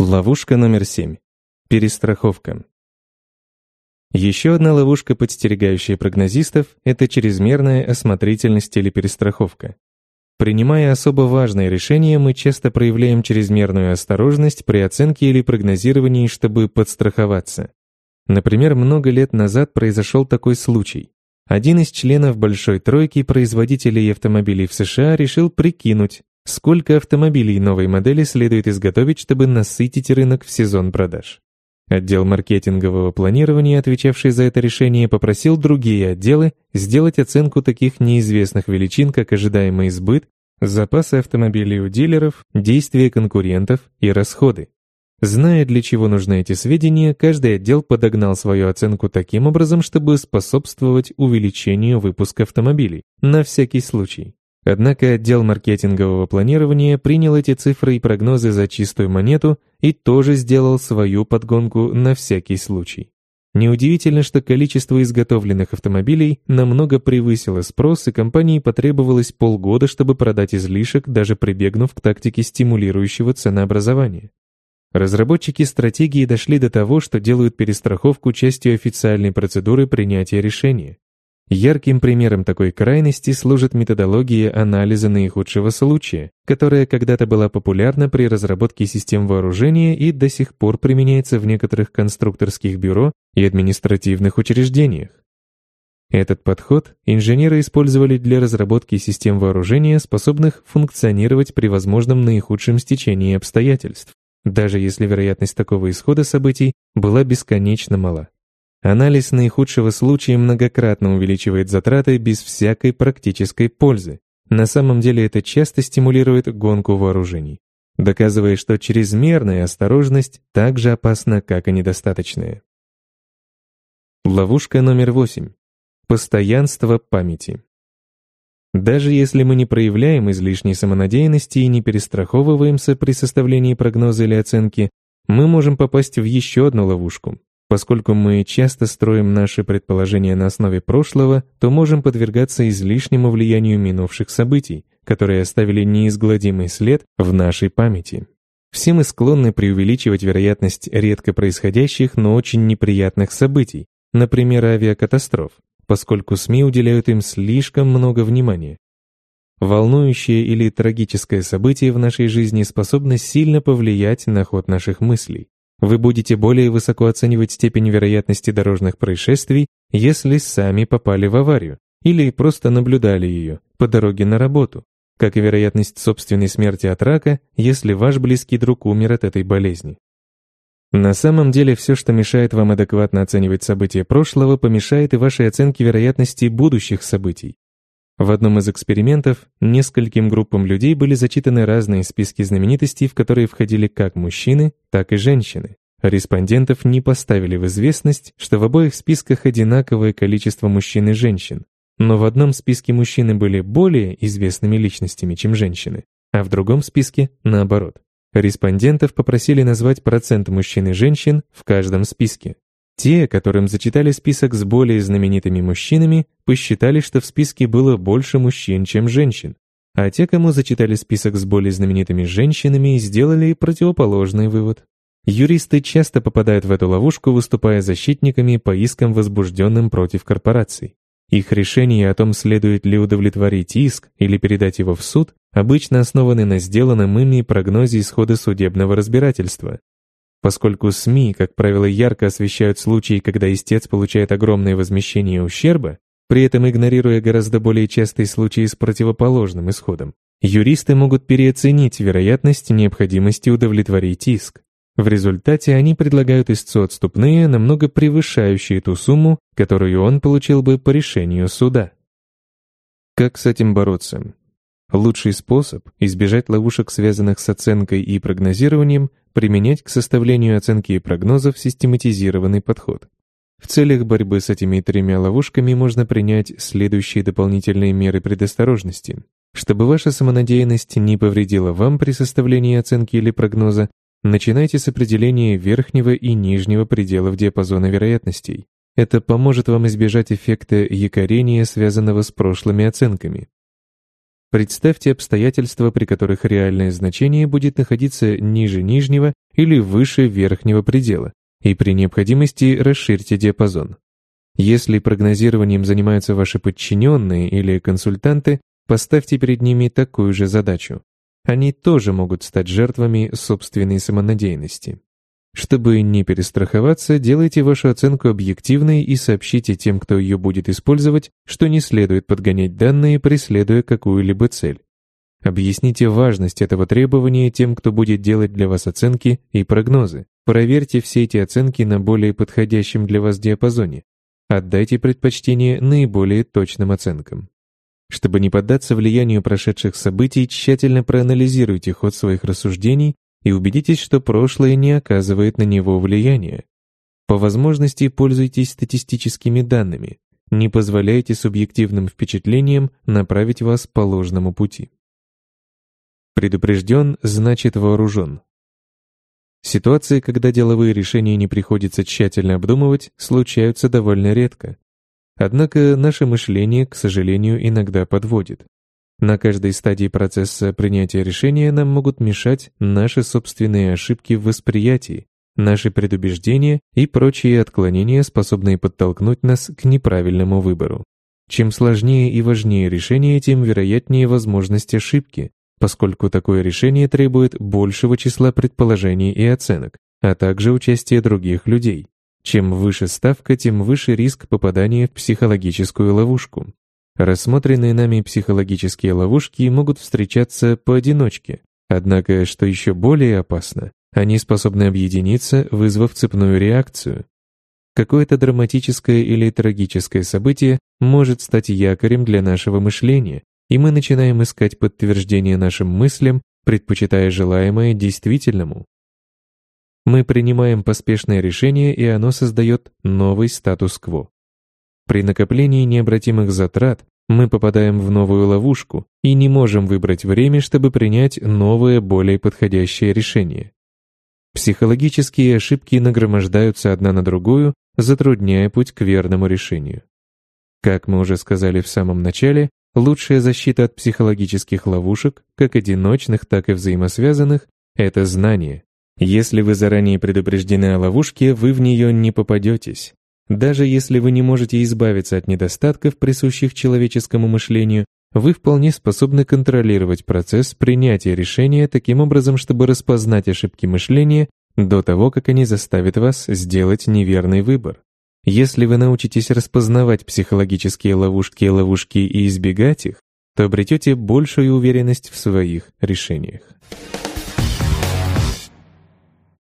Ловушка номер семь Перестраховка. Еще одна ловушка, подстерегающая прогнозистов, это чрезмерная осмотрительность или перестраховка. Принимая особо важные решения, мы часто проявляем чрезмерную осторожность при оценке или прогнозировании, чтобы подстраховаться. Например, много лет назад произошел такой случай. Один из членов Большой Тройки производителей автомобилей в США решил прикинуть, сколько автомобилей новой модели следует изготовить, чтобы насытить рынок в сезон продаж. Отдел маркетингового планирования, отвечавший за это решение, попросил другие отделы сделать оценку таких неизвестных величин, как ожидаемый сбыт, запасы автомобилей у дилеров, действия конкурентов и расходы. Зная, для чего нужны эти сведения, каждый отдел подогнал свою оценку таким образом, чтобы способствовать увеличению выпуска автомобилей, на всякий случай. Однако отдел маркетингового планирования принял эти цифры и прогнозы за чистую монету и тоже сделал свою подгонку на всякий случай. Неудивительно, что количество изготовленных автомобилей намного превысило спрос, и компании потребовалось полгода, чтобы продать излишек, даже прибегнув к тактике стимулирующего ценообразования. Разработчики стратегии дошли до того, что делают перестраховку частью официальной процедуры принятия решения. Ярким примером такой крайности служит методология анализа наихудшего случая, которая когда-то была популярна при разработке систем вооружения и до сих пор применяется в некоторых конструкторских бюро и административных учреждениях. Этот подход инженеры использовали для разработки систем вооружения, способных функционировать при возможном наихудшем стечении обстоятельств, даже если вероятность такого исхода событий была бесконечно мала. Анализ наихудшего случая многократно увеличивает затраты без всякой практической пользы. На самом деле это часто стимулирует гонку вооружений, доказывая, что чрезмерная осторожность так же опасна, как и недостаточная. Ловушка номер восемь. Постоянство памяти. Даже если мы не проявляем излишней самонадеянности и не перестраховываемся при составлении прогноза или оценки, мы можем попасть в еще одну ловушку Поскольку мы часто строим наши предположения на основе прошлого, то можем подвергаться излишнему влиянию минувших событий, которые оставили неизгладимый след в нашей памяти. Все мы склонны преувеличивать вероятность редко происходящих, но очень неприятных событий, например, авиакатастроф, поскольку СМИ уделяют им слишком много внимания. Волнующее или трагическое событие в нашей жизни способно сильно повлиять на ход наших мыслей. Вы будете более высоко оценивать степень вероятности дорожных происшествий, если сами попали в аварию или просто наблюдали ее по дороге на работу, как и вероятность собственной смерти от рака, если ваш близкий друг умер от этой болезни. На самом деле все, что мешает вам адекватно оценивать события прошлого, помешает и вашей оценке вероятности будущих событий. В одном из экспериментов нескольким группам людей были зачитаны разные списки знаменитостей, в которые входили как мужчины, так и женщины. Респондентов не поставили в известность, что в обоих списках одинаковое количество мужчин и женщин. Но в одном списке мужчины были более известными личностями, чем женщины, а в другом списке наоборот. Респондентов попросили назвать процент мужчин и женщин в каждом списке. Те, которым зачитали список с более знаменитыми мужчинами, посчитали, что в списке было больше мужчин, чем женщин. А те, кому зачитали список с более знаменитыми женщинами, сделали противоположный вывод. Юристы часто попадают в эту ловушку, выступая защитниками по искам, возбужденным против корпораций. Их решения о том, следует ли удовлетворить иск или передать его в суд, обычно основаны на сделанном ими прогнозе исхода судебного разбирательства, поскольку СМИ, как правило, ярко освещают случаи, когда истец получает огромное возмещение ущерба, при этом игнорируя гораздо более частые случаи с противоположным исходом. Юристы могут переоценить вероятность необходимости удовлетворить иск. В результате они предлагают истцу отступные, намного превышающие ту сумму, которую он получил бы по решению суда. Как с этим бороться? Лучший способ избежать ловушек, связанных с оценкой и прогнозированием, применять к составлению оценки и прогнозов систематизированный подход. В целях борьбы с этими тремя ловушками можно принять следующие дополнительные меры предосторожности. Чтобы ваша самонадеянность не повредила вам при составлении оценки или прогноза, начинайте с определения верхнего и нижнего пределов диапазона вероятностей. Это поможет вам избежать эффекта якорения, связанного с прошлыми оценками. Представьте обстоятельства, при которых реальное значение будет находиться ниже нижнего или выше верхнего предела, и при необходимости расширьте диапазон. Если прогнозированием занимаются ваши подчиненные или консультанты, поставьте перед ними такую же задачу. Они тоже могут стать жертвами собственной самонадеянности. Чтобы не перестраховаться, делайте вашу оценку объективной и сообщите тем, кто ее будет использовать, что не следует подгонять данные, преследуя какую-либо цель. Объясните важность этого требования тем, кто будет делать для вас оценки и прогнозы. Проверьте все эти оценки на более подходящем для вас диапазоне. Отдайте предпочтение наиболее точным оценкам. Чтобы не поддаться влиянию прошедших событий, тщательно проанализируйте ход своих рассуждений и убедитесь, что прошлое не оказывает на него влияния. По возможности пользуйтесь статистическими данными, не позволяйте субъективным впечатлениям направить вас по ложному пути. Предупрежден значит вооружен. Ситуации, когда деловые решения не приходится тщательно обдумывать, случаются довольно редко. Однако наше мышление, к сожалению, иногда подводит. На каждой стадии процесса принятия решения нам могут мешать наши собственные ошибки в восприятии, наши предубеждения и прочие отклонения, способные подтолкнуть нас к неправильному выбору. Чем сложнее и важнее решение, тем вероятнее возможность ошибки, поскольку такое решение требует большего числа предположений и оценок, а также участия других людей. Чем выше ставка, тем выше риск попадания в психологическую ловушку. Рассмотренные нами психологические ловушки могут встречаться поодиночке. Однако, что еще более опасно, они способны объединиться, вызвав цепную реакцию. Какое-то драматическое или трагическое событие может стать якорем для нашего мышления, и мы начинаем искать подтверждение нашим мыслям, предпочитая желаемое действительному. Мы принимаем поспешное решение, и оно создает новый статус-кво. При накоплении необратимых затрат мы попадаем в новую ловушку и не можем выбрать время, чтобы принять новое, более подходящее решение. Психологические ошибки нагромождаются одна на другую, затрудняя путь к верному решению. Как мы уже сказали в самом начале, лучшая защита от психологических ловушек, как одиночных, так и взаимосвязанных, это знание. Если вы заранее предупреждены о ловушке, вы в нее не попадетесь. Даже если вы не можете избавиться от недостатков, присущих человеческому мышлению, вы вполне способны контролировать процесс принятия решения таким образом, чтобы распознать ошибки мышления до того, как они заставят вас сделать неверный выбор. Если вы научитесь распознавать психологические ловушки и ловушки и избегать их, то обретете большую уверенность в своих решениях.